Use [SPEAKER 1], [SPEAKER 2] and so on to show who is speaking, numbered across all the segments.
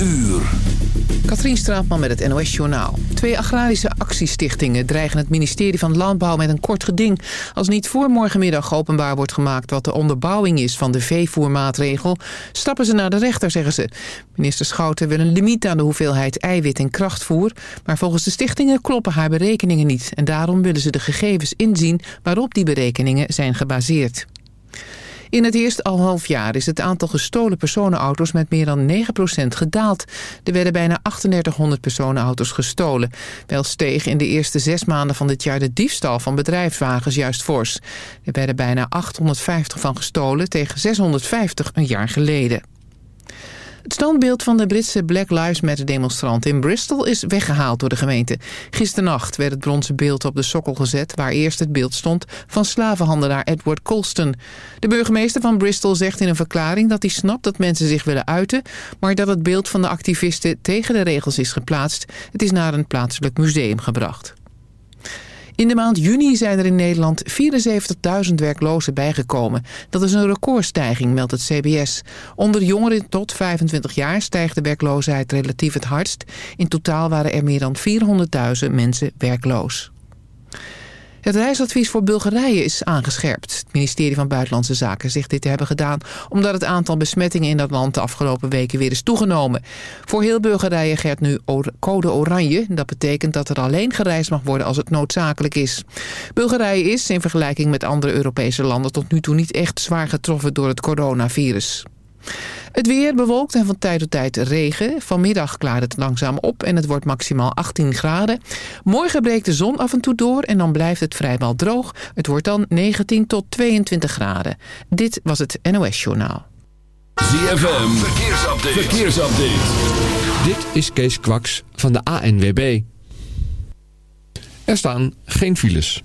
[SPEAKER 1] uur.
[SPEAKER 2] Katrien Straatman met het NOS-journaal. Twee agrarische actiestichtingen dreigen het ministerie van Landbouw met een kort geding... als niet voor morgenmiddag openbaar wordt gemaakt wat de onderbouwing is van de veevoermaatregel... stappen ze naar de rechter, zeggen ze. Minister Schouten wil een limiet aan de hoeveelheid eiwit en krachtvoer... maar volgens de stichtingen kloppen haar berekeningen niet... en daarom willen ze de gegevens inzien waarop die berekeningen zijn gebaseerd. In het eerste al half jaar is het aantal gestolen personenauto's met meer dan 9% gedaald. Er werden bijna 3800 personenauto's gestolen. Wel steeg in de eerste zes maanden van dit jaar de diefstal van bedrijfswagens juist fors. Er werden bijna 850 van gestolen tegen 650 een jaar geleden. Het standbeeld van de Britse Black Lives Matter demonstrant in Bristol is weggehaald door de gemeente. Gisternacht werd het bronzen beeld op de sokkel gezet... waar eerst het beeld stond van slavenhandelaar Edward Colston. De burgemeester van Bristol zegt in een verklaring dat hij snapt dat mensen zich willen uiten... maar dat het beeld van de activisten tegen de regels is geplaatst. Het is naar een plaatselijk museum gebracht. In de maand juni zijn er in Nederland 74.000 werklozen bijgekomen. Dat is een recordstijging, meldt het CBS. Onder jongeren tot 25 jaar stijgt de werkloosheid relatief het hardst. In totaal waren er meer dan 400.000 mensen werkloos. Het reisadvies voor Bulgarije is aangescherpt. Het ministerie van Buitenlandse Zaken zegt dit te hebben gedaan... omdat het aantal besmettingen in dat land de afgelopen weken weer is toegenomen. Voor heel Bulgarije geldt nu code oranje. Dat betekent dat er alleen gereisd mag worden als het noodzakelijk is. Bulgarije is, in vergelijking met andere Europese landen... tot nu toe niet echt zwaar getroffen door het coronavirus. Het weer bewolkt en van tijd tot tijd regen. Vanmiddag klaart het langzaam op en het wordt maximaal 18 graden. Morgen breekt de zon af en toe door en dan blijft het vrijwel droog. Het wordt dan 19 tot 22 graden. Dit was het NOS Journaal.
[SPEAKER 1] ZFM, verkeersupdate. verkeersupdate.
[SPEAKER 3] Dit is Kees Kwaks van de ANWB. Er staan geen files.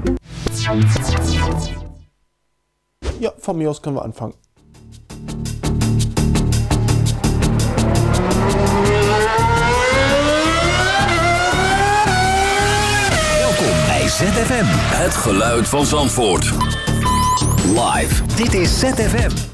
[SPEAKER 4] Ja, von mir aus können wir.
[SPEAKER 1] Welkom bij ZFM. Het geluid van Zandvoort. Live. Dit is ZFM.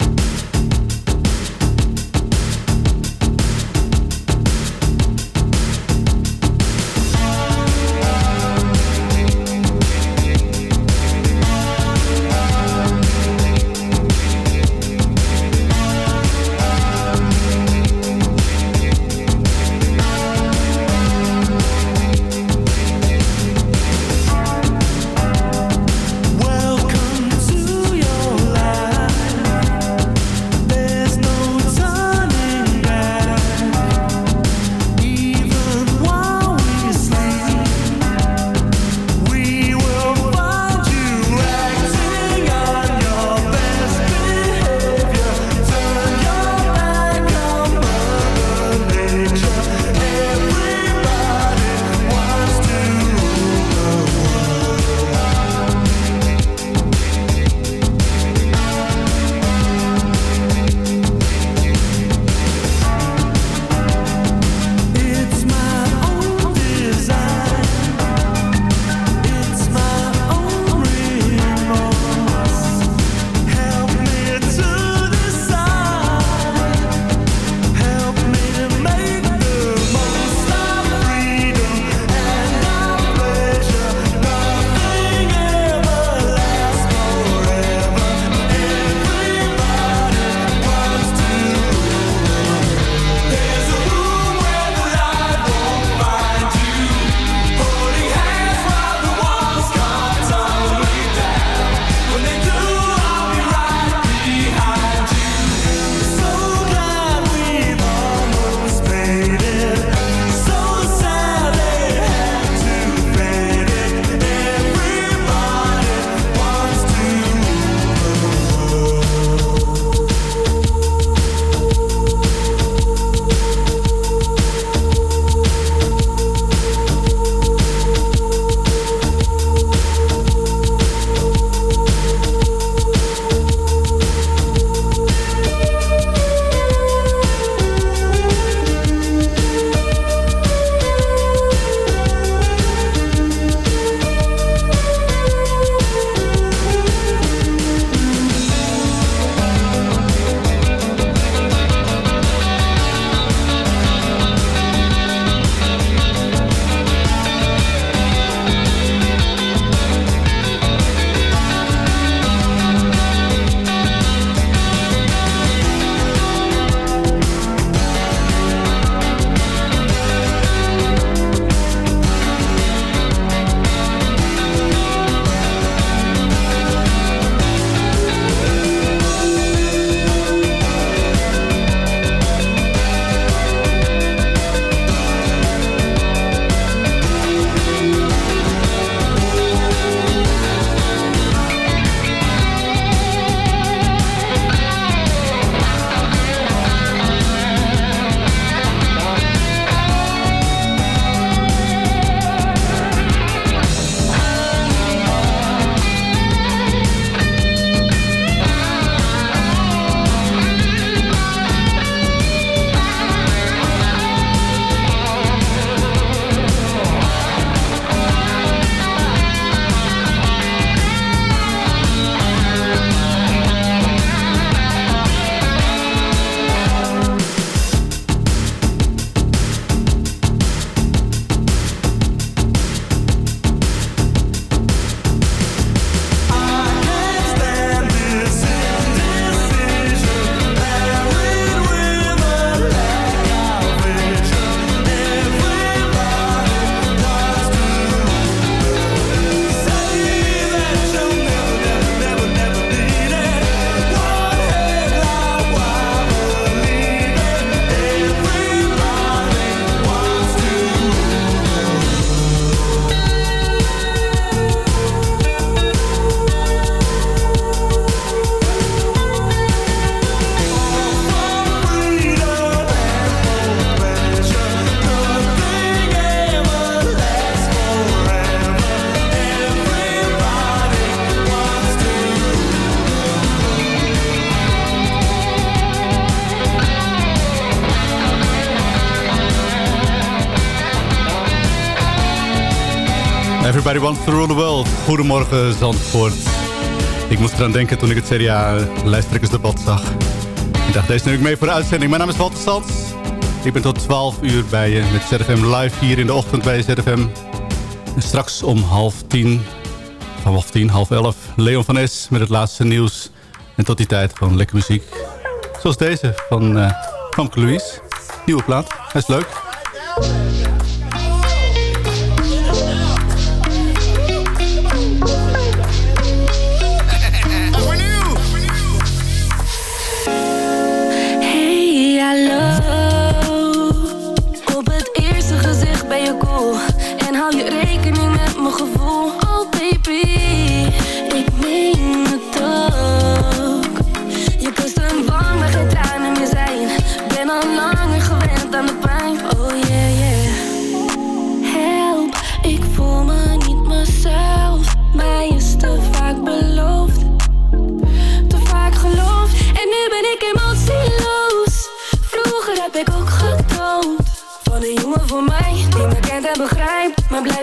[SPEAKER 5] To rule the world. Goedemorgen Zandvoort. Ik moest eraan denken toen ik het CDA-lijsttrekkersdebat zag. Ik dacht, deze neem ik mee voor de uitzending. Mijn naam is Walter Sands. Ik ben tot 12 uur bij je met ZFM live hier in de ochtend bij ZFM. En straks om half tien, van half tien, half elf, Leon van Es met het laatste nieuws. En tot die tijd gewoon lekker muziek. Zoals deze van uh, Famke Louise. Nieuwe plaat, hij is leuk.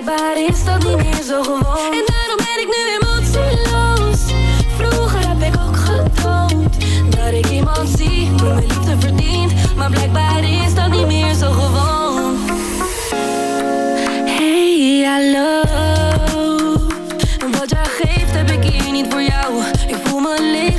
[SPEAKER 6] Blijkbaar is dat niet meer zo gewoon. En daarom ben ik nu emotieloos Vroeger heb ik ook getoond Dat ik iemand zie die mijn liefde verdient. Maar blijkbaar is dat niet meer zo gewoon. Hey, hallo. Wat jij geeft heb ik hier niet voor jou. Ik voel me leeg,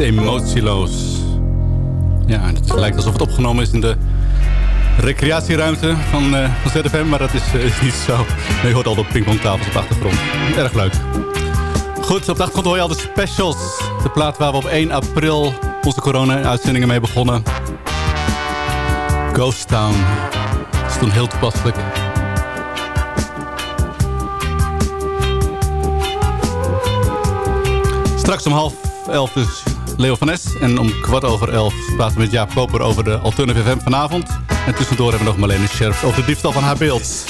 [SPEAKER 6] emotieloos.
[SPEAKER 5] Ja, het lijkt alsof het opgenomen is in de recreatieruimte van, uh, van ZFM, maar dat is, uh, is niet zo. Nee, je hoort al de pingpongtafels op de achtergrond. Erg leuk. Goed, op de achtergrond hoor je al de specials. De plaat waar we op 1 april onze corona-uitzendingen mee begonnen. Ghost Town. Dat is toen heel toepasselijk. Straks om half elf dus Leo van Es. En om kwart over elf praten we met Jaap Koper over de Alternative FM vanavond. En tussendoor hebben we nog Marlene Scherps over de diefstal van haar beeld.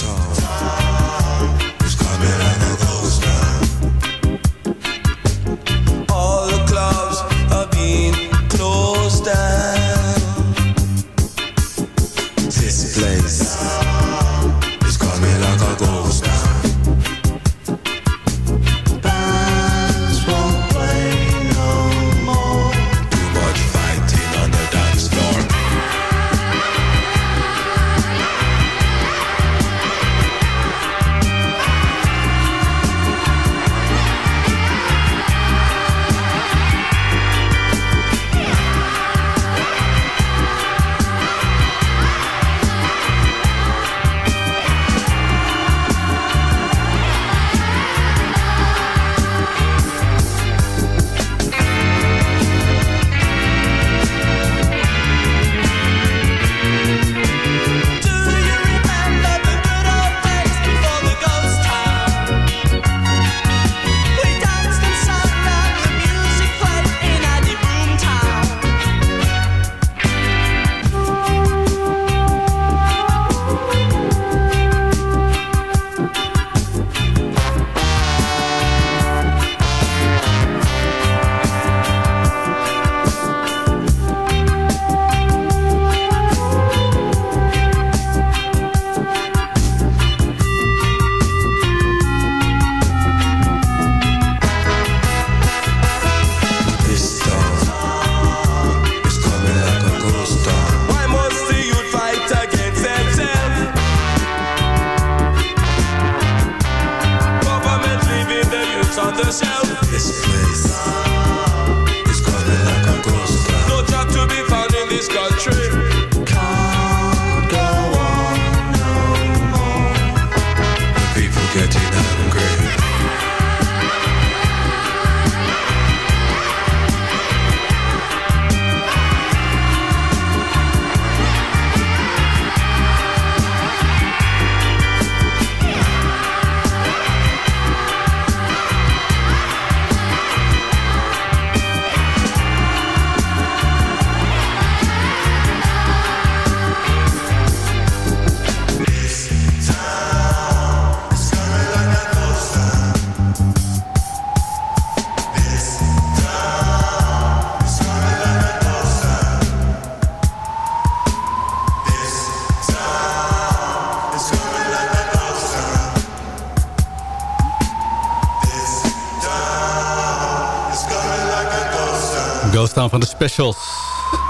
[SPEAKER 5] Specials.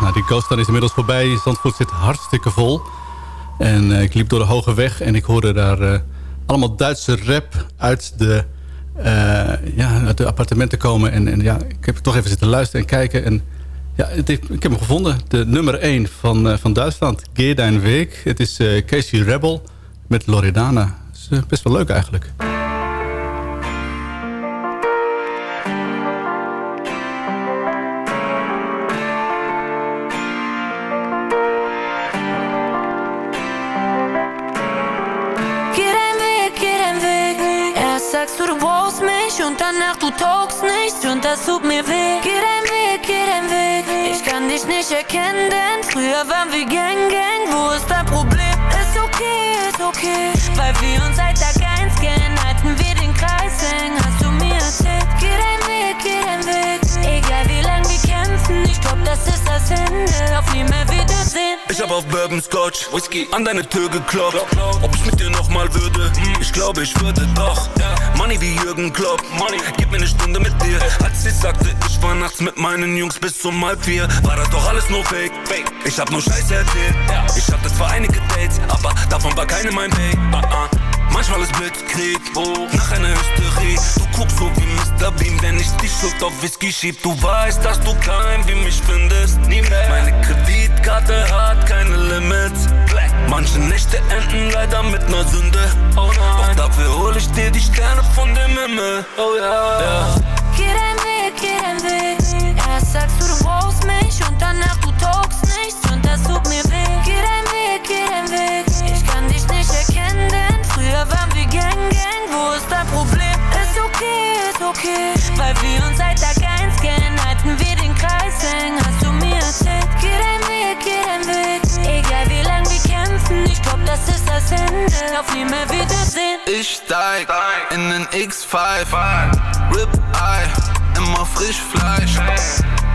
[SPEAKER 5] Nou, die Town is inmiddels voorbij. Zandvoort zit hartstikke vol. En uh, ik liep door de Hoge Weg en ik hoorde daar uh, allemaal Duitse rap uit de, uh, ja, uit de appartementen komen. En, en ja, ik heb toch even zitten luisteren en kijken. En ja, het, ik heb hem gevonden. De nummer 1 van, van Duitsland. Geer Weg. Het is Casey Rebel met Loredana. Dat is best wel leuk eigenlijk.
[SPEAKER 7] Und danach du taugst nicht und das tut mir weh. Geh dein Weg, geh dein Weg. Ich kann dich nicht erkennen, denn früher waren wir Gang, Gang. Wo ist dein Problem? Ist okay, ist okay. Weil wir uns seit Tag 1 kennen, halten wir den Kreis hängen. Hast du mir erzählt? Geh dein Weg, geh dein Weg. Egal wie lang wir kämpfen, ich glaub, das ist das Ende. Auf nie mehr Wiedersehen.
[SPEAKER 8] Ich hab auf Bourbon Scotch Whisky an deine Tür geklopft. Ob ich mit dir nochmal würde? Ich glaube, ich würde doch. Money wie Jürgen Klopp. Money. Gib mir eine Stunde mit dir. Als ich sagte, ich war nachts mit meinen Jungs bis um halb vier, war das doch alles nur Fake. Ich hab nur Scheiße erzählt. Ich hatte zwar einige Dates, aber davon war keine mein Weg. Uh -uh. Manchmal ist Blitzkrieg, oh, nach einer Hysterie. Du guckst so wie Mr. Beam, wenn ich die Schuld auf Whisky schieb. Du weißt, dass du klein wie mich findest. Nie mehr. Meine Kreditkarte hat keine Limits. Manche Nächte enden leider mit ner Sünde. Oh. Doch dafür hol ich dir die Sterne von dem Himmel. Oh ja. ja.
[SPEAKER 7] Geh dein Weg, geh dein Weg. Erst sagst du, du brauchst mich und danach Tag 1 kennen, halten wir den Kreis hängen. Hast du mir erzählt? Geh dein Weg, geh dein Weg. Egal wie lang wir kämpfen, ich glaub, das ist das Ende. Auf nie mehr Wiedersehen.
[SPEAKER 9] Ich steig in den X5, Rip Eye, immer frisch Fleisch.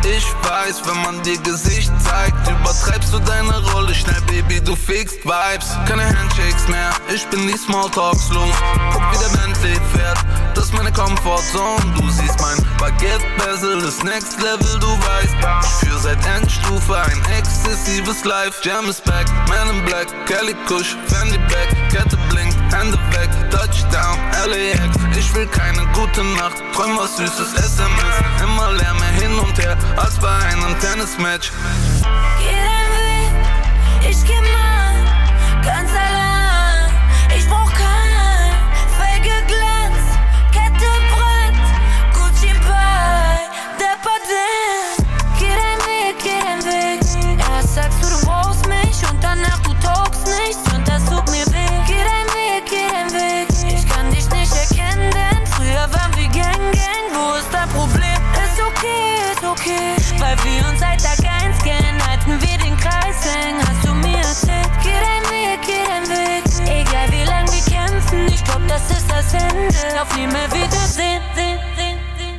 [SPEAKER 9] Ich weiß, wenn man dir Gesicht zeigt, übertreibst du deine Rolle schnell, Baby, du fixst Vibes. Keine Handshakes mehr, ich bin die Smalltalks los. Guck, wie der Bentley fährt, das ist meine Comfortzone. Du siehst mein Baguette-Bezel, das Next Level, du weißt. Ich führ seit Endstufe ein exzessives Life. Jam is back, Man in Black, Kelly Kush, Fendi Back, Kette blinkt, Hände weg, Touchdown, LAX. Ich will keine gute Nacht, träum was Süßes, SMS. Immer leer, mehr hin und her als bei einem Tennismatch.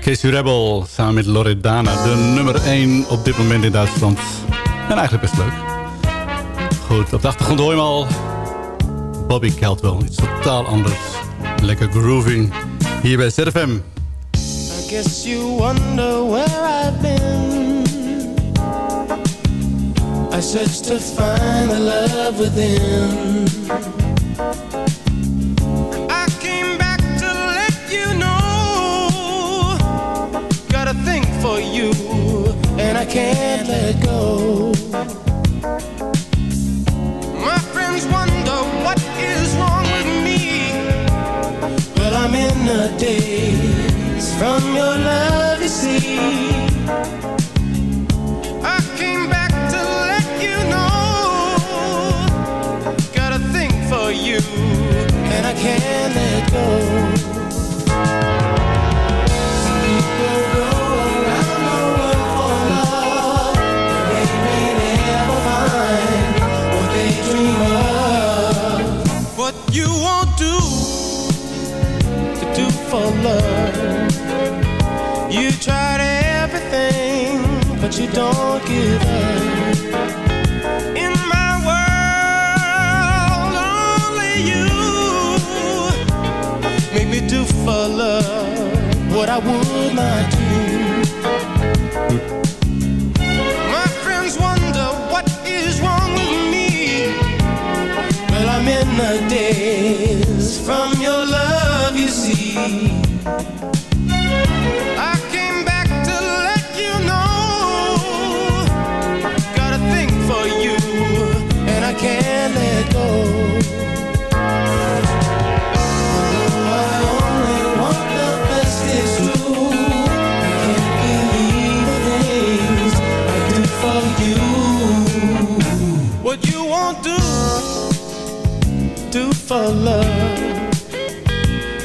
[SPEAKER 5] Casey Rebel samen met Loredana. De nummer 1 op dit moment in Duitsland. En eigenlijk best leuk. Goed, op de achtergrond hoor je hem al. Bobby Caldwell. Iets totaal anders. Lekker grooving. Hier bij ZFM.
[SPEAKER 10] I guess you wonder where I've been. I searched to find the love within. Can't let go. My friends wonder what is wrong with me. Well, I'm in a daze from your love, you see. Don't give up. In my world, only you make me do for love what I would not do. For love.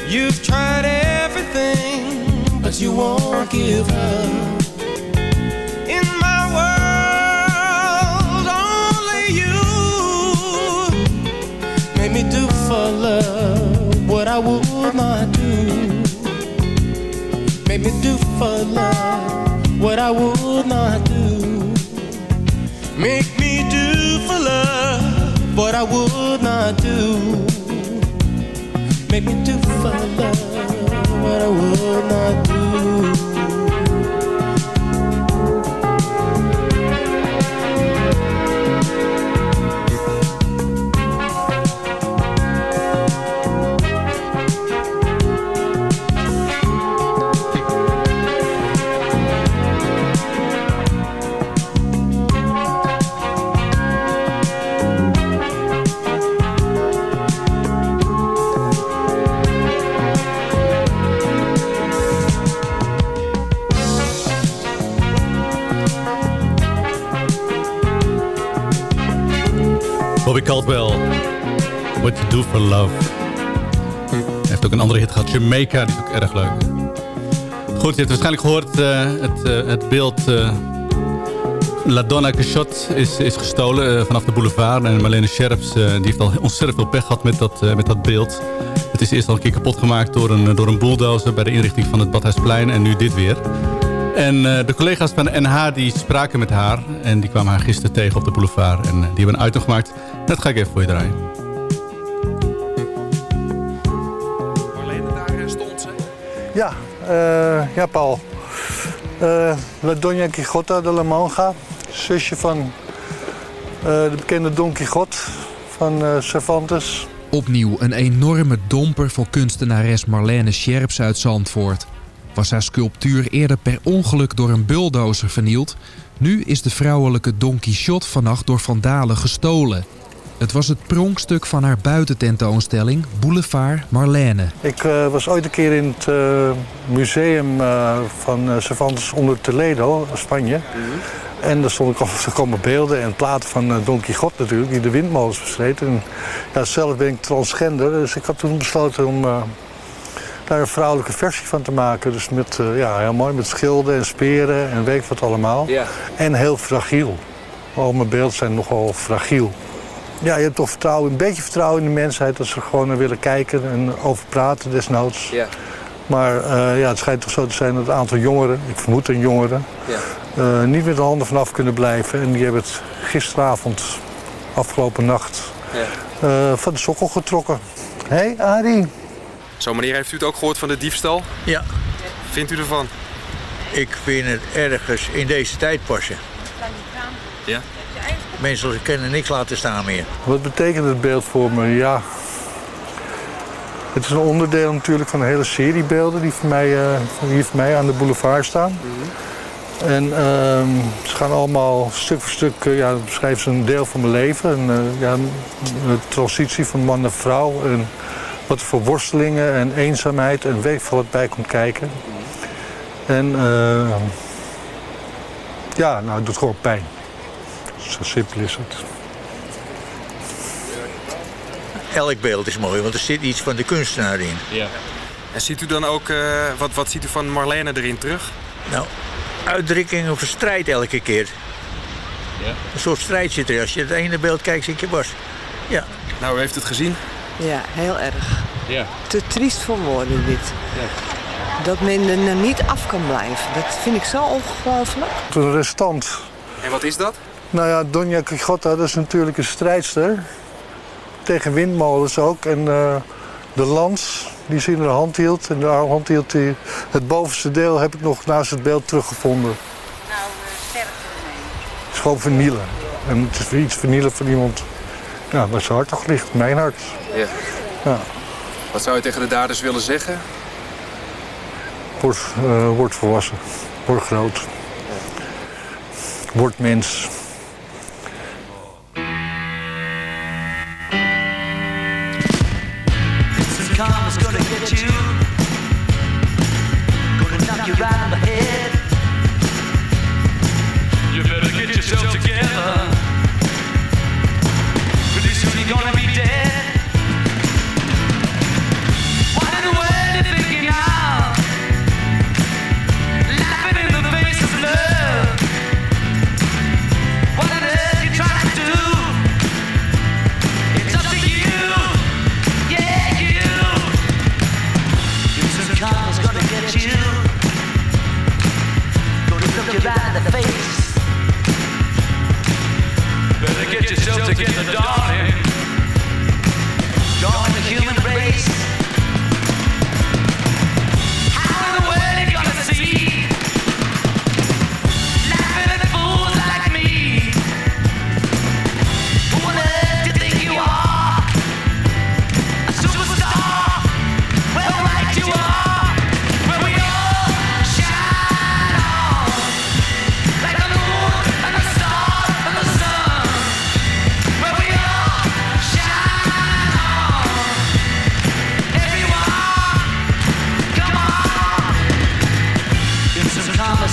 [SPEAKER 10] You've tried everything, but you won't give up. In my world, only you make me do for love what I would not do. Make me do for love what I would not do. Make me do for love what I would not do. Make me do for love what I would not do.
[SPEAKER 5] Do for love. Hij heeft ook een andere hit gehad. Jamaica, die is ook erg leuk. Goed, je hebt waarschijnlijk gehoord eh, het, eh, het beeld... eh, La Donna Quixote is, is gestolen vanaf de boulevard. En Marlene Scherps die heeft al ontzettend veel pech gehad met dat, met dat beeld. Het is eerst al een keer kapot gemaakt door een, door een bulldozer... bij de inrichting van het Badhuisplein en nu dit weer. En de collega's van NH die spraken met haar. En die kwamen haar gisteren tegen op de boulevard. En die hebben een item gemaakt. Dat ga ik even voor je draaien.
[SPEAKER 11] Ja, eh, ja Paul. Eh La Doña Quijota de la Manga, zusje van eh, de bekende Don Quixote van Cervantes.
[SPEAKER 12] Opnieuw een enorme domper voor kunstenares Marlene Scherps uit Zandvoort. Was haar sculptuur eerder per ongeluk door een bulldozer vernield... nu is de vrouwelijke Don Quixote vannacht door vandalen gestolen. Het was het pronkstuk van haar buitententoonstelling Boulevard Marlene.
[SPEAKER 11] Ik eh, was ooit een keer in het eh, museum eh, van Cervantes onder Toledo, Spanje. En daar stond ik er komen beelden en platen van Don Quixote natuurlijk, die de windmolens bestreed. En ja, zelf ben ik transgender, dus ik had toen besloten om daar een vrouwelijke versie van te maken. Dus met, ja, heel mooi, met schilden en speren en weet wat allemaal.
[SPEAKER 13] Ja.
[SPEAKER 11] En heel fragiel. Al mijn beelden zijn nogal fragiel. Ja, je hebt toch vertrouwen, een beetje vertrouwen in de mensheid... dat ze gewoon naar willen kijken en over praten desnoods.
[SPEAKER 13] Ja.
[SPEAKER 11] Maar eh, ja, het schijnt toch zo te zijn dat een aantal jongeren... ik vermoed een jongeren...
[SPEAKER 13] Ja.
[SPEAKER 11] eh, niet met de handen vanaf kunnen blijven. En die hebben het gisteravond, afgelopen nacht...
[SPEAKER 13] Ja.
[SPEAKER 11] eh, van de sokkel getrokken. Hé, hey, Arie.
[SPEAKER 13] Zo, meneer, heeft u het ook gehoord van de diefstal?
[SPEAKER 14] Ja.
[SPEAKER 13] Vindt u ervan?
[SPEAKER 14] Ik vind het ergens in deze tijd passen.
[SPEAKER 13] Ja.
[SPEAKER 14] Mensen kunnen niks laten staan meer.
[SPEAKER 11] Wat betekent het beeld voor me? Ja. Het is een onderdeel natuurlijk van een hele serie beelden die voor mij, eh, die voor mij aan de boulevard staan. En ehm, ze gaan allemaal stuk voor stuk, eh, ja, beschrijven ze een deel van mijn leven. En, eh, ja, de transitie van man naar vrouw. En wat er voor worstelingen en eenzaamheid en weet ik veel wat bij komt kijken. En eh, ja, nou, het doet gewoon pijn. Zo simpel is het.
[SPEAKER 14] Elk beeld is mooi, want er zit iets van de kunstenaar in.
[SPEAKER 13] Ja. En ziet u dan ook, eh, wat, wat ziet u van Marlene erin terug?
[SPEAKER 14] Nou, uitdrukkingen van strijd elke keer.
[SPEAKER 13] Ja.
[SPEAKER 14] Een soort strijd zit er. Als je het ene beeld kijkt, zie je was. Ja.
[SPEAKER 13] Nou, u heeft het gezien?
[SPEAKER 15] Ja, heel erg.
[SPEAKER 13] Ja.
[SPEAKER 15] Te triest voor woorden dit. Dat men er niet af kan blijven. Dat vind ik zo ongelooflijk.
[SPEAKER 11] Een restant.
[SPEAKER 13] En wat is dat?
[SPEAKER 11] Nou ja, Donja Quixota, dat is natuurlijk een strijdster. Tegen windmolens ook. En eh, de lans die ze in haar hand hield. En de hand hield die, het bovenste deel heb ik nog naast het beeld teruggevonden. Het is gewoon vernielen. En het is weer iets vernielen van iemand ja, waar zijn hart toch ligt. Mijn hart.
[SPEAKER 13] Ja.
[SPEAKER 11] Ja.
[SPEAKER 13] Wat zou je tegen de daders willen zeggen?
[SPEAKER 11] Word, eh, word volwassen. Word groot. Word mens.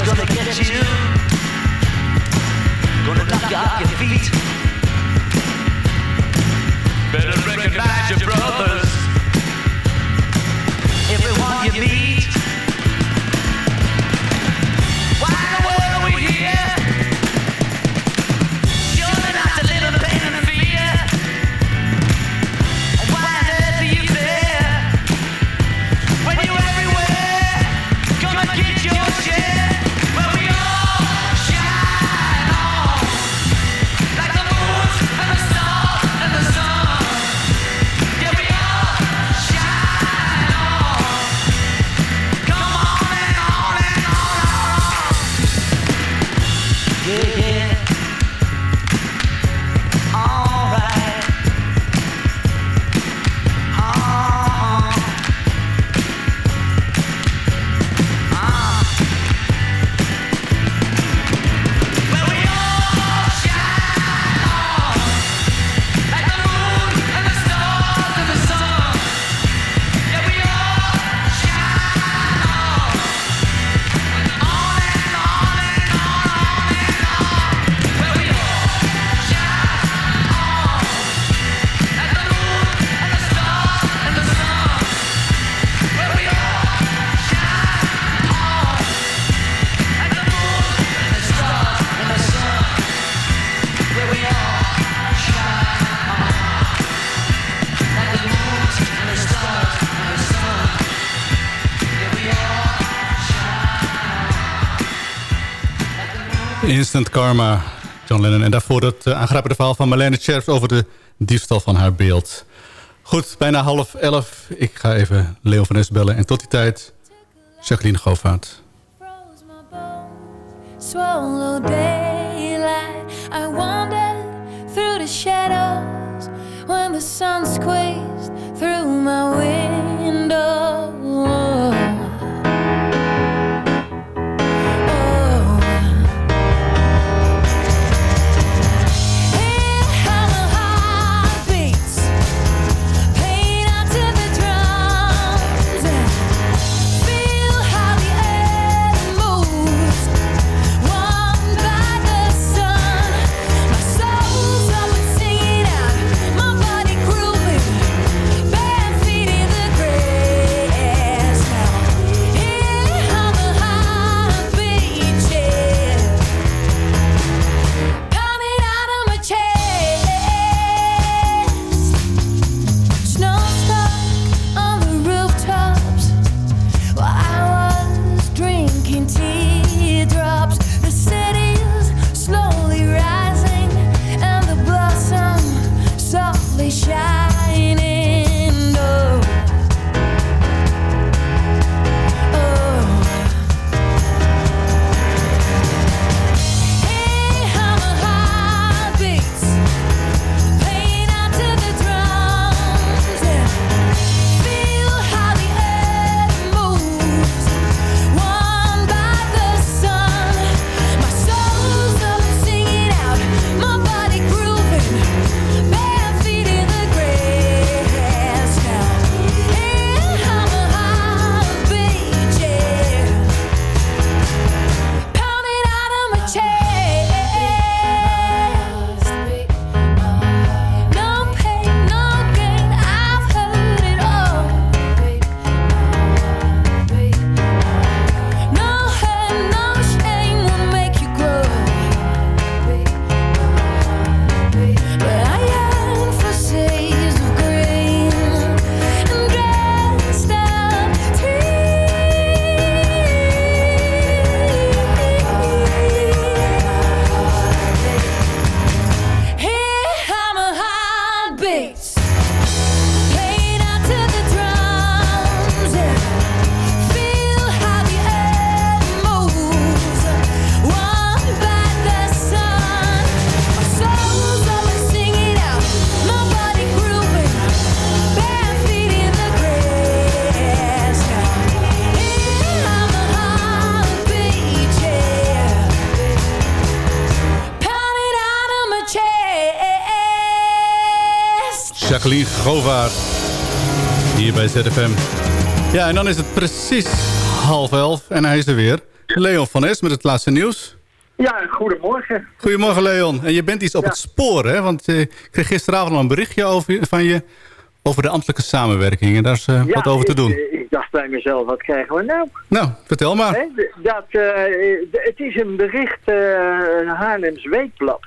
[SPEAKER 16] Gonna get you. Gonna knock you off your feet.
[SPEAKER 5] Karma, John Lennon. En daarvoor het uh, aangrijpende verhaal van Marlene Scherps over de diefstal van haar beeld. Goed, bijna half elf. Ik ga even Leo van Es bellen. En tot die tijd, Jacqueline Govaert.
[SPEAKER 17] Through the shadows When the sun squeezed through my
[SPEAKER 5] ZFM. Ja, en dan is het precies half elf en hij is er weer. Leon van Es met het laatste nieuws.
[SPEAKER 18] Ja, goedemorgen.
[SPEAKER 5] Goedemorgen Leon. En je bent iets op
[SPEAKER 18] Ja.
[SPEAKER 5] het spoor, hè? Want eh, ik kreeg gisteravond al een berichtje over, van je over de ambtelijke samenwerking. En daar is eh,
[SPEAKER 18] Ja,
[SPEAKER 5] wat over te
[SPEAKER 18] ik,
[SPEAKER 5] doen.
[SPEAKER 18] eh, Ik dacht bij mezelf, wat krijgen we nou?
[SPEAKER 5] Nou, vertel maar.
[SPEAKER 18] Dat, eh, het is een bericht, eh Haarlems Weekblad.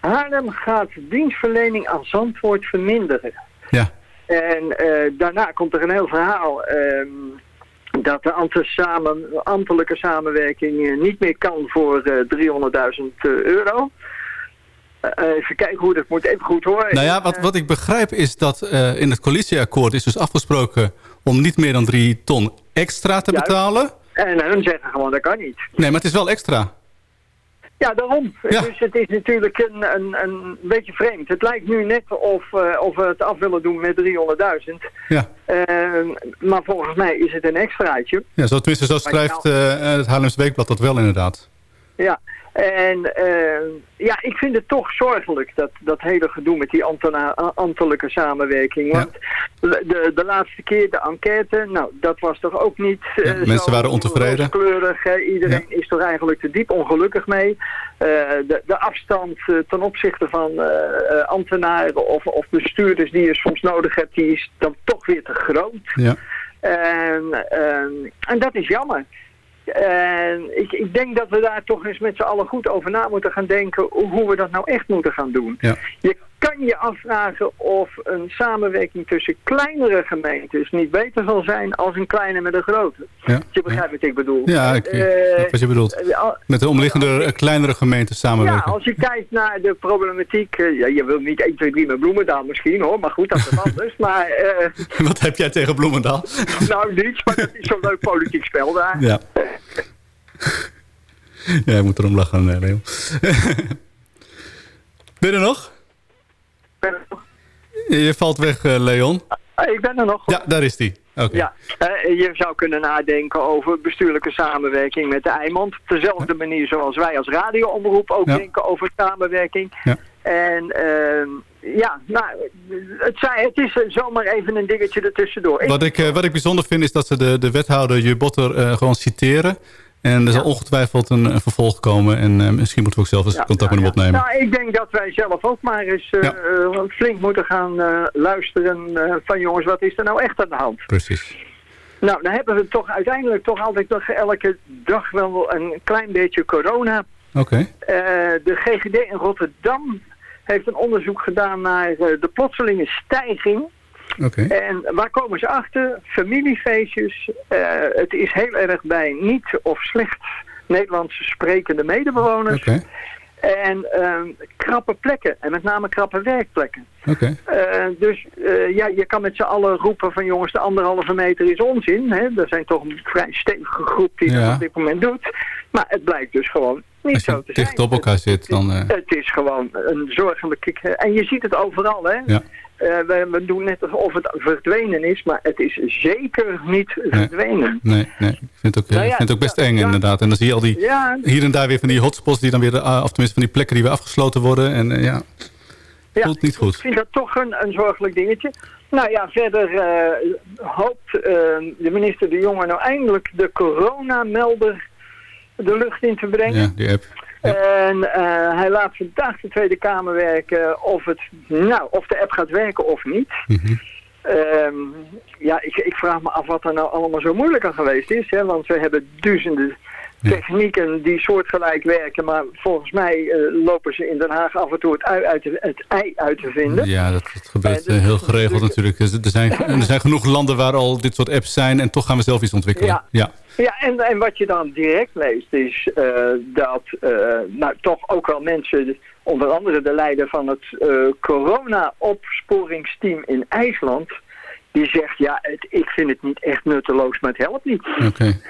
[SPEAKER 18] Haarlem gaat dienstverlening aan Zandvoort verminderen. En eh, daarna komt er een heel verhaal ehm, dat de samen, ambtelijke samenwerking eh, niet meer kan voor eh 300.000 euro. Eh, even kijken hoe dat moet, even goed hoor.
[SPEAKER 5] Nou ja, wat, wat ik begrijp is dat eh, in het coalitieakkoord is dus afgesproken... om niet meer dan drie ton extra te
[SPEAKER 18] Juist.
[SPEAKER 5] betalen.
[SPEAKER 18] En hun zeggen gewoon, dat kan niet.
[SPEAKER 5] Nee, maar het is wel extra.
[SPEAKER 18] Ja, daarom.
[SPEAKER 5] Ja.
[SPEAKER 18] Dus het is natuurlijk een, een, een beetje vreemd. Het lijkt nu net of, eh, of we het af willen doen met 300.000.
[SPEAKER 5] Ja.
[SPEAKER 18] Eh, maar volgens mij is het een extraatje.
[SPEAKER 5] Ja, zo, tenminste, zo schrijft eh, het Haarlems Weekblad dat wel inderdaad.
[SPEAKER 18] Ja. En eh, ja, ik vind het toch zorgelijk, dat, dat hele gedoe met die ambtelijke samenwerking. Want de, de laatste keer, de enquête, nou, dat was toch ook niet
[SPEAKER 5] Ja, mensen
[SPEAKER 18] zo
[SPEAKER 5] waren ontevreden.
[SPEAKER 18] rooskleurig. hè. Iedereen is toch eigenlijk te diep ongelukkig mee. Eh, de, de afstand eh, ten opzichte van ambtenaren of, of bestuurders die je soms nodig hebt, die is dan toch weer te groot.
[SPEAKER 5] Ja.
[SPEAKER 18] En, ehm, en dat is jammer. En ik, ik denk dat we daar toch eens met z'n allen goed over na moeten gaan denken hoe hoe we dat nou echt moeten gaan doen.
[SPEAKER 5] Ja.
[SPEAKER 18] Je kan je afvragen of een samenwerking tussen kleinere gemeentes niet beter zal zijn als een kleine met een grote.
[SPEAKER 5] Ja.
[SPEAKER 18] Je begrijpt wat ik bedoel.
[SPEAKER 5] Ja, ik
[SPEAKER 18] Eh,
[SPEAKER 5] wat je bedoelt.
[SPEAKER 18] eh,
[SPEAKER 5] Met de omliggende kleinere gemeenten
[SPEAKER 18] ja,
[SPEAKER 5] samenwerken.
[SPEAKER 18] als je kijkt naar de problematiek, eh, ja, je wil niet 1, 2, 3 met Bloemendaal misschien hoor, maar goed, dat is anders. maar
[SPEAKER 5] Wat heb jij tegen Bloemendaal?
[SPEAKER 18] nou niets, maar dat is zo'n leuk politiek spel daar.
[SPEAKER 5] Ja. Ja, ik moet erom lachen, eh, Leo. ben je er nog? Je valt weg, eh, Leon.
[SPEAKER 18] Eh, ik ben er nog.
[SPEAKER 5] Ja, daar is hij. Oké.
[SPEAKER 18] Ja, eh, je zou kunnen nadenken over bestuurlijke samenwerking met de Eimond. Op dezelfde manier zoals wij als radioomroep ook
[SPEAKER 5] Ja.
[SPEAKER 18] denken over samenwerking.
[SPEAKER 5] Ja.
[SPEAKER 18] En ehm, ja, nou, het, zei, het is eh, zomaar even een dingetje ertussendoor.
[SPEAKER 5] Wat ik, wat ik bijzonder vind is dat ze de, de wethouder Jur Botter eh, gewoon citeren. En er zal ongetwijfeld een, een vervolg komen. En eh, misschien moeten we ook zelf eens contact met hem opnemen.
[SPEAKER 18] Nou, ik denk dat wij zelf ook maar eens eh, eh, flink moeten gaan luisteren van jongens, wat is er nou echt aan de hand?
[SPEAKER 5] Precies.
[SPEAKER 18] Nou, dan hebben we toch uiteindelijk toch altijd nog elke dag wel een klein beetje corona.
[SPEAKER 5] Oké.
[SPEAKER 18] De GGD in Rotterdam heeft een onderzoek gedaan naar de plotselinge stijging. En waar komen ze achter? Familiefeestjes. eh, het is heel erg bij niet of slecht Nederlands sprekende medebewoners. En ehm, krappe plekken. En met name krappe werkplekken. Eh, dus eh, ja, je kan met z'n allen roepen van jongens, de anderhalve meter is onzin. Hè? Er zijn toch een vrij stevige groep die
[SPEAKER 5] Ja.
[SPEAKER 18] dat op dit moment doet. Maar het blijkt dus gewoon niet
[SPEAKER 5] Als
[SPEAKER 18] zo te zijn.
[SPEAKER 5] dicht op elkaar zit, dan...
[SPEAKER 18] Het is gewoon een zorgelijke... En je ziet het overal, hè.
[SPEAKER 5] Ja.
[SPEAKER 18] Eh, we, we doen net alsof het verdwenen is, maar het is zeker niet verdwenen.
[SPEAKER 5] Nee, nee. Ik vind het ook, eh,
[SPEAKER 18] Nou ja,
[SPEAKER 5] vind het ook best
[SPEAKER 18] ja,
[SPEAKER 5] eng
[SPEAKER 18] ja.
[SPEAKER 5] inderdaad. En dan zie je al die, hier en daar weer van die hotspots die dan weer, eh, of tenminste van die plekken die weer afgesloten worden. En ja, voelt niet goed.
[SPEAKER 18] Ik vind dat toch een, een zorgelijk dingetje. Nou ja, verder hoopt de minister De Jonge nou eindelijk de coronamelder de lucht in te brengen.
[SPEAKER 5] Ja, die app.
[SPEAKER 18] En eh, hij laat vandaag de Tweede Kamer werken of, het, nou, of de app gaat werken of niet.
[SPEAKER 5] Mhm.
[SPEAKER 18] Ehm, ja, ik, ik vraag me af wat er nou allemaal zo moeilijk aan geweest is. Hè? Want we hebben duizenden technieken die soortgelijk werken. Maar volgens mij eh, lopen ze in Den Haag af en toe het, ui uit het ei uit te vinden.
[SPEAKER 5] Ja, dat, dat gebeurt
[SPEAKER 18] Eh,
[SPEAKER 5] eh, heel geregeld natuurlijk. Dus Er zijn, er zijn genoeg landen waar al dit soort apps zijn en toch gaan we zelf iets ontwikkelen.
[SPEAKER 18] Ja.
[SPEAKER 5] ja.
[SPEAKER 18] Ja, en, en wat je dan direct leest is dat nou, toch ook wel mensen, onder andere de leider van het corona-opsporingsteam in IJsland, die zegt, ja, het, ik vind het niet echt nutteloos, maar het helpt niet.
[SPEAKER 5] Oké.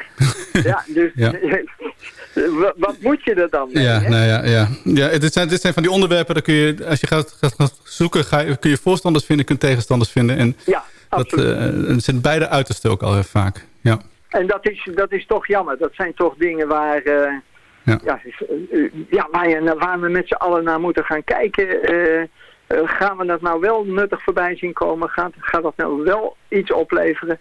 [SPEAKER 18] Ja, dus
[SPEAKER 5] Ja.
[SPEAKER 18] wat, moet je er dan mee?
[SPEAKER 5] Ja,
[SPEAKER 18] hè?
[SPEAKER 5] nou ja, ja. ja dit, zijn, dit zijn van die onderwerpen, daar kun je, als je gaat, gaat, gaat zoeken, ga je, kun je voorstanders vinden, kun je tegenstanders vinden. En
[SPEAKER 18] Ja,
[SPEAKER 5] dat
[SPEAKER 18] absoluut.
[SPEAKER 5] eh, het zijn beide uitersten ook al heel vaak. Ja.
[SPEAKER 18] En dat is, dat is toch jammer. Dat zijn toch dingen waar, eh,
[SPEAKER 5] Ja.
[SPEAKER 18] ja. eh, ja, waar, je, waar we met z'n allen naar moeten gaan kijken. Eh, Eh, gaan we dat nou wel nuttig voorbij zien komen? Gaat, gaat dat nou wel iets opleveren?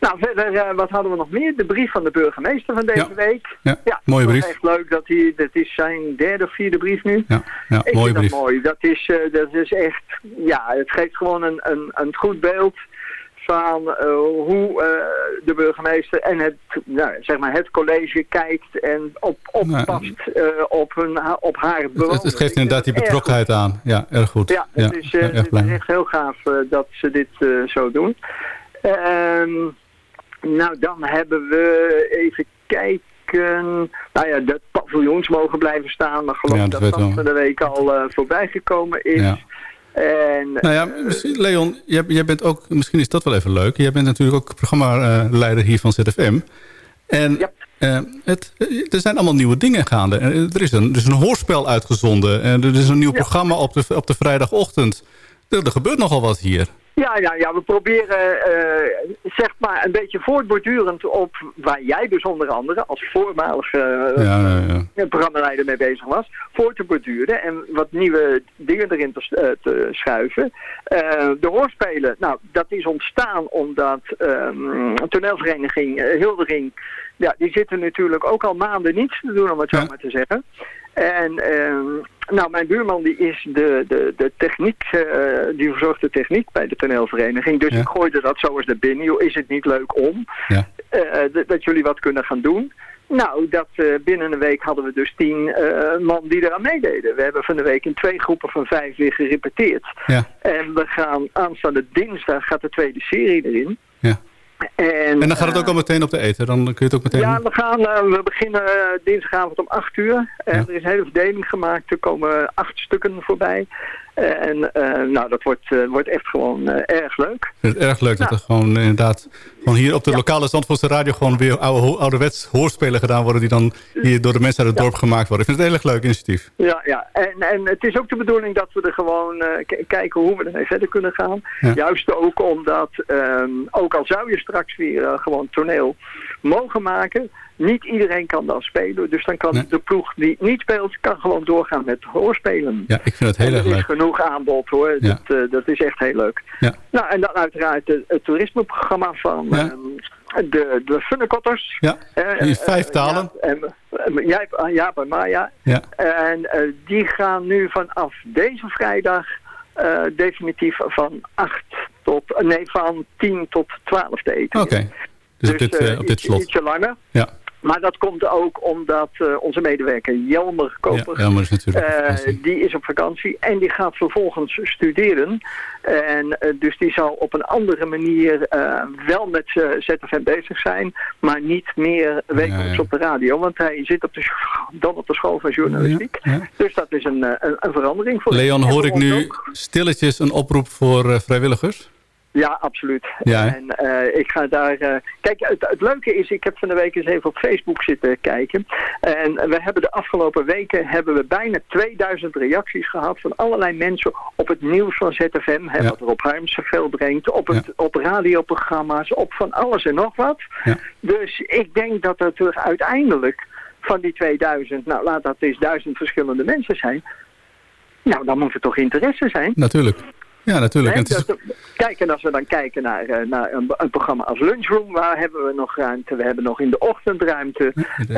[SPEAKER 18] Nou, verder, eh, wat hadden we nog meer? De brief van de burgemeester van deze week.
[SPEAKER 5] Ja, mooie
[SPEAKER 18] dat
[SPEAKER 5] brief.
[SPEAKER 18] is echt leuk dat hij, dat is zijn derde of vierde brief nu.
[SPEAKER 5] Ja, ja
[SPEAKER 18] Ik
[SPEAKER 5] mooie brief.
[SPEAKER 18] dat mooi. Dat is, eh, dat is echt, ja, het geeft gewoon een, een, een goed beeld van eh, hoe eh, de burgemeester en het, nou, zeg maar het college kijkt en op, oppast eh, op, hun, op haar bewoners.
[SPEAKER 5] het geeft inderdaad die betrokkenheid aan. Ja, erg goed.
[SPEAKER 18] ja, het is, het echt heel gaaf dat ze dit zo doen. Ehm, nou, dan hebben we even kijken. Nou ja, de paviljoens mogen blijven staan. Maar geloof
[SPEAKER 5] Ja, dat
[SPEAKER 18] dat van de week al eh, voorbij gekomen is.
[SPEAKER 5] Ja.
[SPEAKER 18] En,
[SPEAKER 5] Nou ja, misschien, Leon, jij, jij bent ook, misschien is dat wel even leuk. Jij bent natuurlijk ook programmaleider hier van ZFM. En eh, het, eh, er zijn allemaal nieuwe dingen gaande. Eh, Er is een, er is een hoorspel uitgezonden. En er is een nieuw programma op de, op de vrijdagochtend. Er, er gebeurt nogal wat hier.
[SPEAKER 18] Ja, ja, ja, we proberen eh, zeg maar een beetje voortbordurend op waar jij dus onder andere als voormalige eh,
[SPEAKER 5] Ja,
[SPEAKER 18] programmaleider mee bezig was, voor te borduren en wat nieuwe dingen erin te, eh, te schuiven. Eh, de hoorspelen, nou, dat is ontstaan omdat ehm, een toneelvereniging eh, Hildering, ja, die zitten natuurlijk ook al maanden niets te doen, om het zo maar te zeggen. En ehm, nou, mijn buurman die is de, de, de techniek, eh, die verzorgt de techniek bij de toneelvereniging. Dus ik gooide dat zo eens naar binnen. Joh, is het niet leuk om
[SPEAKER 5] Ja.
[SPEAKER 18] eh, dat jullie wat kunnen gaan doen? Nou, dat, eh, binnen een week hadden we dus tien man die eraan meededen. We hebben van de week in twee groepen van vijf weer gerepeteerd.
[SPEAKER 5] Ja.
[SPEAKER 18] En we gaan aanstaande dinsdag gaat de tweede serie erin. En
[SPEAKER 5] dan gaat het
[SPEAKER 18] eh,
[SPEAKER 5] ook al meteen op de eten. Dan kun je het ook meteen...
[SPEAKER 18] ja, we, gaan, eh, we beginnen eh, dinsdagavond om 8 uur. En er is een hele verdeling gemaakt. Er komen acht stukken voorbij. En eh, nou, dat wordt, eh, wordt echt gewoon eh, erg leuk.
[SPEAKER 5] Ik vind het erg leuk dat er gewoon inderdaad... Gewoon hier op de lokale Zandvoortse radio... gewoon weer oude, ouderwets hoorspelen gedaan worden... die dan hier door de mensen uit het dorp gemaakt worden. Ik vind het een heel erg leuk initiatief.
[SPEAKER 18] Ja, ja. En, en het is ook de bedoeling dat we er gewoon eh, kijken hoe we ermee verder kunnen gaan.
[SPEAKER 5] Ja.
[SPEAKER 18] Juist ook omdat, ehm, ook al zou je straks weer gewoon toneel mogen maken, niet iedereen kan dan spelen. Dus dan kan
[SPEAKER 5] Nee.
[SPEAKER 18] de ploeg die niet speelt, kan gewoon doorgaan met hoorspelen.
[SPEAKER 5] Ja, ik vind het heel erg
[SPEAKER 18] er is
[SPEAKER 5] leuk.
[SPEAKER 18] genoeg aanbod hoor.
[SPEAKER 5] Ja.
[SPEAKER 18] Dat, eh, dat is echt heel leuk.
[SPEAKER 5] Ja.
[SPEAKER 18] Nou, en dan uiteraard het, het toerismeprogramma van
[SPEAKER 5] Ja.
[SPEAKER 18] ehm, de, de Funnekotters.
[SPEAKER 5] Ja, in
[SPEAKER 18] eh,
[SPEAKER 5] vijf talen.
[SPEAKER 18] Ja, en, Jaap en Maya.
[SPEAKER 5] Ja.
[SPEAKER 18] En eh, die gaan nu vanaf deze vrijdag eh, definitief van 8 tot, nee, van 10 tot 12 te eten.
[SPEAKER 5] Oké. Dus, op dit, op dit slot.
[SPEAKER 18] Ietsje langer.
[SPEAKER 5] Ja.
[SPEAKER 18] Maar dat komt ook omdat eh, onze medewerker Jelmer Koper,
[SPEAKER 5] Ja, Jelmer is natuurlijk
[SPEAKER 18] eh, die is op vakantie en die gaat vervolgens studeren. En eh, dus die zal op een andere manier wel met ZFM bezig zijn, maar niet meer wekelijks
[SPEAKER 5] Ja, ja.
[SPEAKER 18] op de radio. Want hij zit op de, dan op de school van journalistiek. Dus dat is een, een, een verandering voor.
[SPEAKER 5] Leon, hoor ik nu
[SPEAKER 18] ook.
[SPEAKER 5] stilletjes een oproep voor vrijwilligers?
[SPEAKER 18] Ja, absoluut.
[SPEAKER 5] Ja,
[SPEAKER 18] en eh, ik ga daar... eh, kijk, het, het leuke is, ik heb van de week eens even op Facebook zitten kijken. En we hebben de afgelopen weken hebben we bijna 2000 reacties gehad van allerlei mensen op het nieuws van ZFM. Hè,
[SPEAKER 5] Ja.
[SPEAKER 18] Wat er op Harmse veel brengt, op, het, op radioprogramma's, op van alles en nog wat. Dus ik denk dat er terug uiteindelijk van die 2000, nou laat dat eens duizend verschillende mensen zijn. Nou, dan moet er toch interesse zijn.
[SPEAKER 5] Natuurlijk. Ja, natuurlijk. En
[SPEAKER 18] kijk, en als we dan kijken naar, eh, naar een, een programma als Lunchroom, waar hebben we nog ruimte? We hebben nog in de ochtend ruimte. Eh,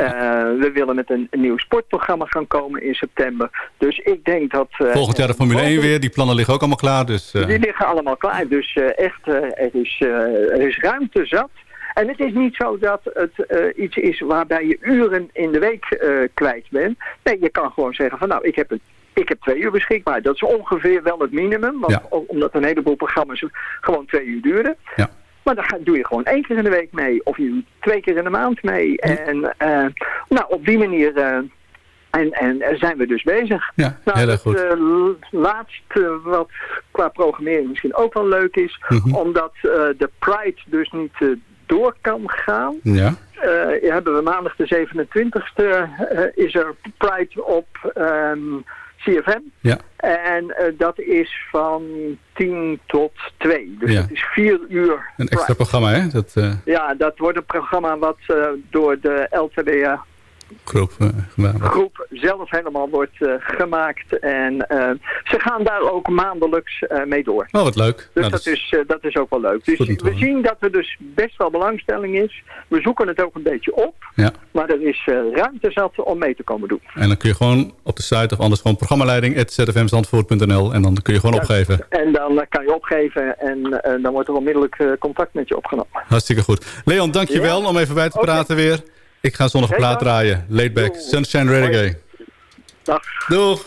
[SPEAKER 18] we willen met een, een nieuw sportprogramma gaan komen in september. Dus ik denk dat... eh,
[SPEAKER 5] volgend jaar de Formule 1 weer. Die plannen liggen ook allemaal klaar. Dus,
[SPEAKER 18] Die liggen allemaal klaar. Dus echt, er, is, er is ruimte zat. En het is niet zo dat het iets is waarbij je uren in de week kwijt bent. Nee, je kan gewoon zeggen van nou, ik heb, een, ik heb twee uur beschikbaar. Dat is ongeveer wel het minimum. Want,
[SPEAKER 5] Ja.
[SPEAKER 18] omdat een heleboel programma's gewoon twee uur duren.
[SPEAKER 5] Ja.
[SPEAKER 18] Maar dan doe je gewoon één keer in de week mee. Of je doet twee keer in de maand mee. En eh, nou, op die manier... eh, en, en eh, zijn we dus bezig.
[SPEAKER 5] Ja,
[SPEAKER 18] nou,
[SPEAKER 5] heel erg
[SPEAKER 18] het
[SPEAKER 5] goed.
[SPEAKER 18] laatste wat qua programmering misschien ook wel leuk is.
[SPEAKER 5] Mhm.
[SPEAKER 18] Omdat de Pride dus niet door kan gaan.
[SPEAKER 5] ja.
[SPEAKER 18] hebben we maandag de 27e eh, is er Pride op ehm, CFM.
[SPEAKER 5] Ja.
[SPEAKER 18] En eh, dat is van 10 tot 2. Dus
[SPEAKER 5] Ja.
[SPEAKER 18] het is 4 uur
[SPEAKER 5] Een extra programma, hè? Dat, eh,
[SPEAKER 18] ja, dat wordt een programma wat eh, door de LTBA
[SPEAKER 19] groep eh, gedaan.
[SPEAKER 18] groep zelf helemaal wordt eh, gemaakt. En eh, ze gaan daar ook maandelijks mee door.
[SPEAKER 19] Oh, wat leuk.
[SPEAKER 18] Dus
[SPEAKER 19] Nou,
[SPEAKER 18] dat,
[SPEAKER 19] dat
[SPEAKER 18] is, dat is ook wel leuk. Dus we zien dat er dus best wel belangstelling is. We zoeken het ook een beetje op.
[SPEAKER 19] Ja.
[SPEAKER 18] Maar er is ruimte zat om mee te komen doen.
[SPEAKER 19] En dan kun je gewoon op de site of anders gewoon programmaleiding.zfmzandvoort.nl en dan kun je gewoon
[SPEAKER 18] Ja.
[SPEAKER 19] opgeven.
[SPEAKER 18] En dan kan je opgeven en dan wordt er onmiddellijk contact met je opgenomen.
[SPEAKER 19] Hartstikke goed. Leon, dankjewel om even bij te praten weer. Ik ga zondag plaat draaien. Laidback, Sunshine Reggae.
[SPEAKER 18] Dag.
[SPEAKER 19] Doeg.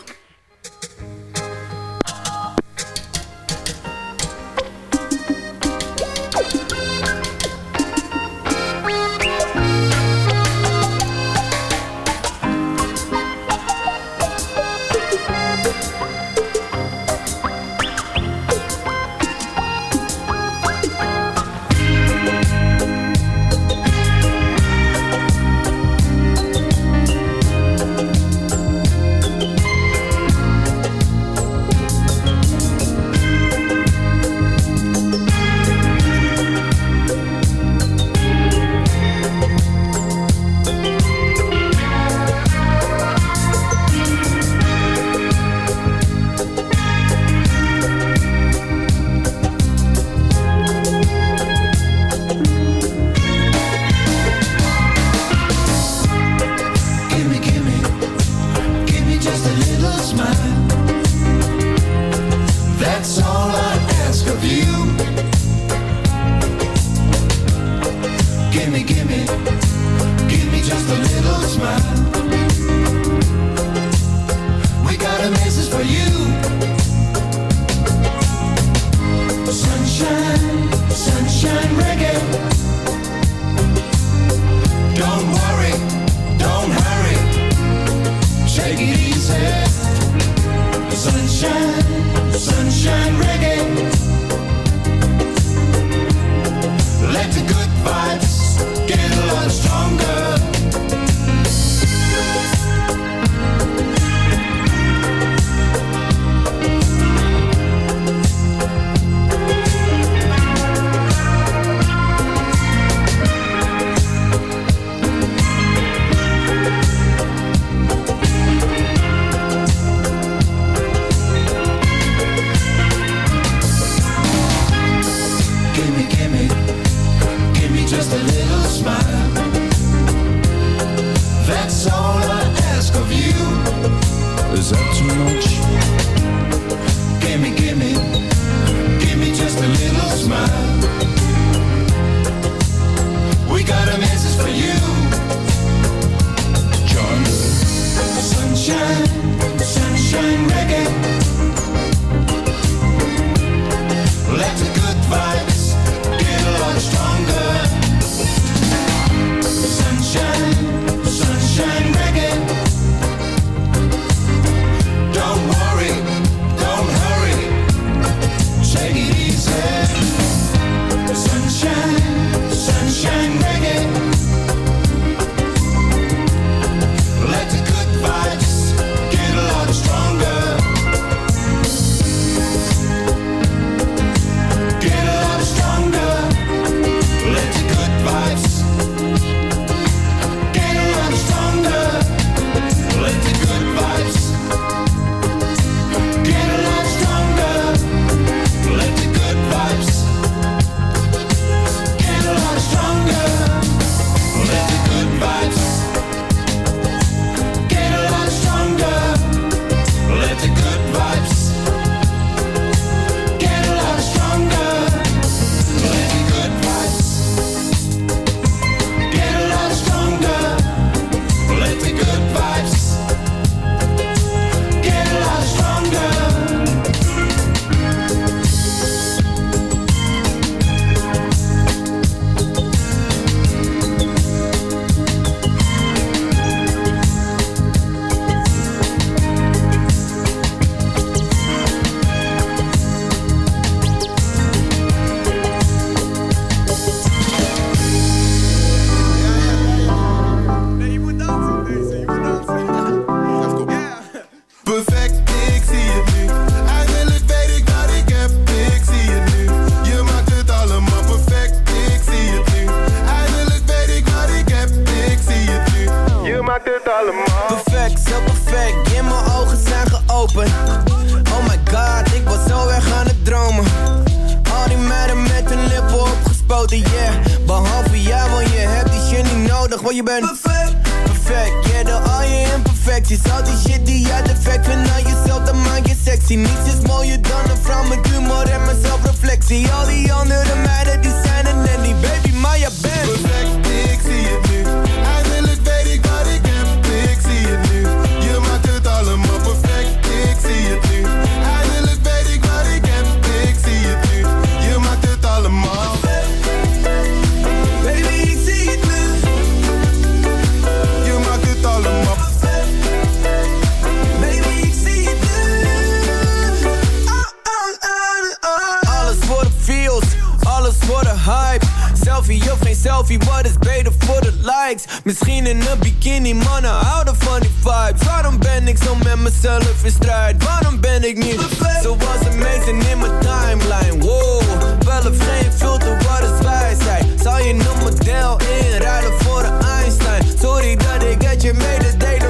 [SPEAKER 20] Of
[SPEAKER 21] geen selfie, wat is beter voor de likes? Misschien in een bikini, mannen houden van die vibes. Waarom ben ik zo met mezelf in strijd? Waarom ben ik niet zoals de meesten in mijn timeline? Wow, wel of geen filter, wat is wijsheid? Zal je een model inruilen voor een Einstein? Sorry dat ik het je mededelen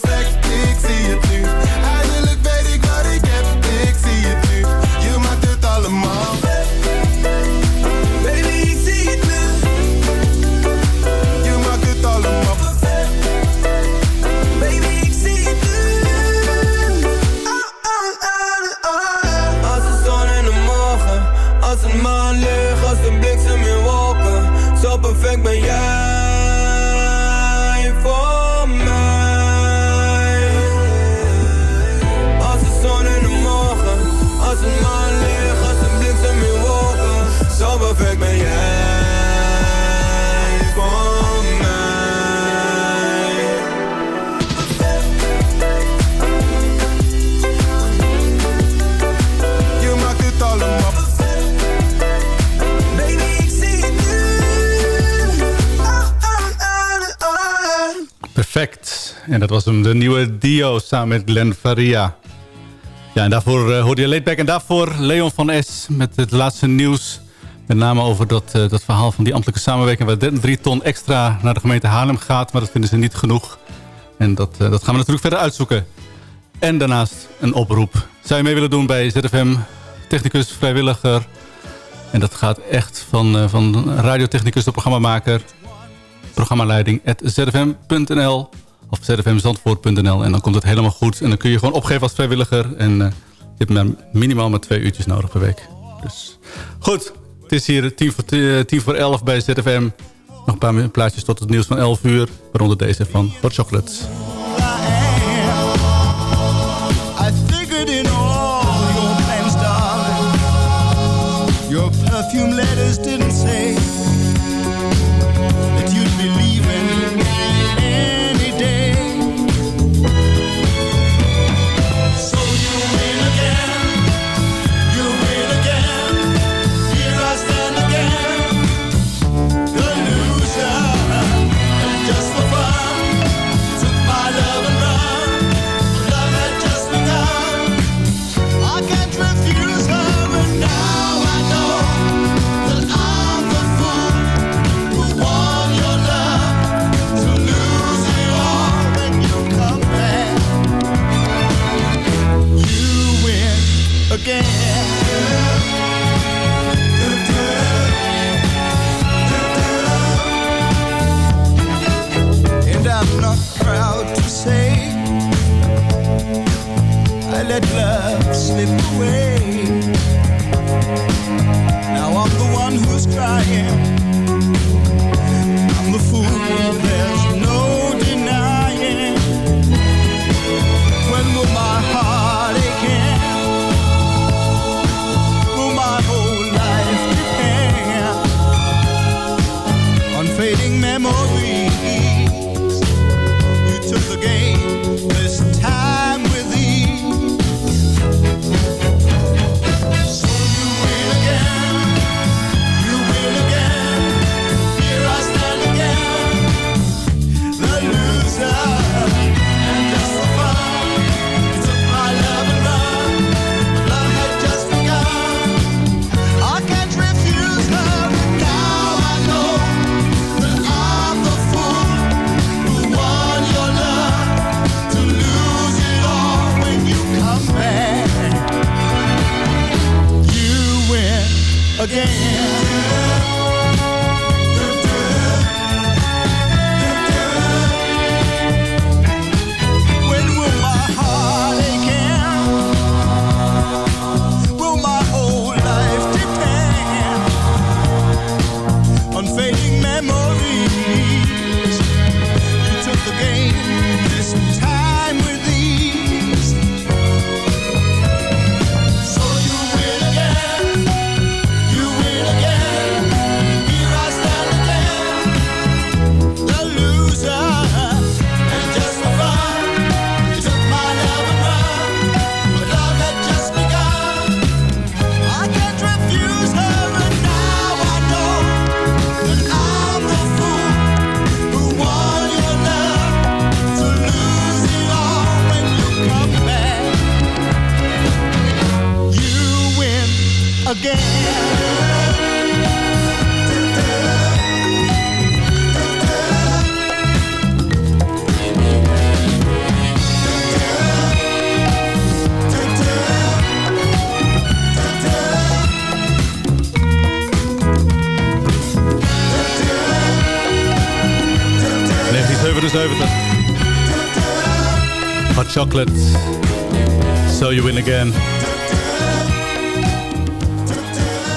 [SPEAKER 21] perfect. Ik zie het nu.
[SPEAKER 5] En dat was hem, de nieuwe Dio samen met Glenn Faria. Ja, en daarvoor uh, hoorde je Laidback. En daarvoor Leon van S met het laatste nieuws. Met name over dat, eh, dat verhaal van die ambtelijke samenwerking... waar 3 ton extra naar de gemeente Haarlem gaat. Maar dat vinden ze niet genoeg. En dat, eh, dat gaan we natuurlijk verder uitzoeken. En daarnaast een oproep. Zou je mee willen doen bij ZFM? Technicus, vrijwilliger. En dat gaat echt van, van radiotechnicus tot programmamaker. Programmaleiding at zfm.nl of zfmzandvoort.nl. En dan komt het helemaal goed. En dan kun je gewoon opgeven als vrijwilliger. En eh, je hebt maar minimaal maar twee uurtjes nodig per week. Dus goed, het is hier tien voor, eh, tien voor elf bij ZFM. Nog een paar plaatjes tot het nieuws van 11 uur. Waaronder deze van Hot Chocolate. 77. Hot Chocolate. So You Win Again.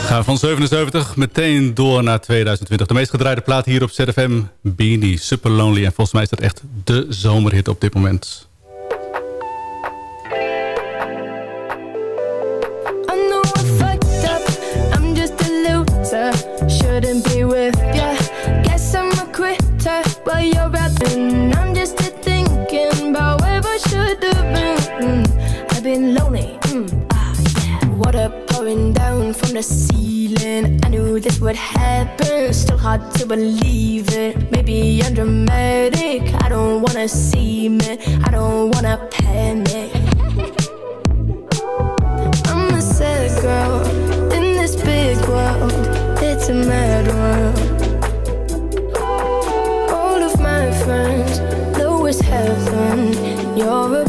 [SPEAKER 5] Gaan van 77 meteen door naar 2020. De meest gedraaide plaat hier op ZFM. Beanie, Super Lonely. En volgens mij is dat echt de zomerhit op dit moment.
[SPEAKER 7] Water down from the ceiling. I knew this would happen. Still hard to believe it. Maybe I'm dramatic. I don't wanna see me. I don't wanna panic. I'm a sad girl in this big world. It's a mad world. All of my friends know it's heaven. You're a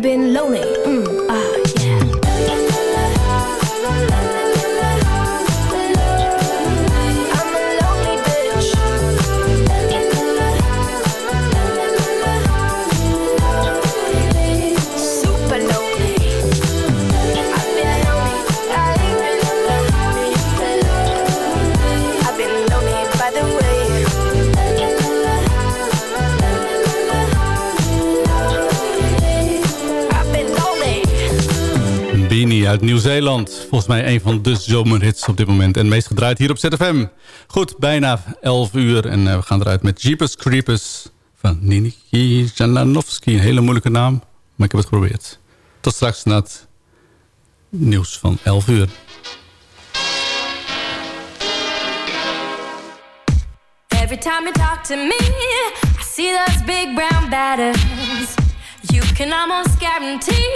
[SPEAKER 7] I've been lonely.
[SPEAKER 5] Uit Nieuw-Zeeland. Volgens mij een van de zomerhits op dit moment. En meest gedraaid hier op ZFM. Goed, bijna 11 uur. En eh, we gaan eruit met Jeepers Creepers van Niniki Jananovski. Een hele moeilijke naam, maar ik heb het geprobeerd. Tot straks na het nieuws van 11 uur.
[SPEAKER 7] Every time to me, I see big brown. You can almost guarantee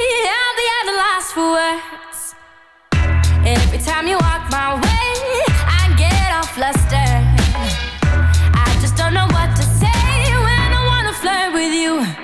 [SPEAKER 7] at the last for words. And Every time you walk my way, I get all flustered. I just don't know what to say when I wanna flirt with you.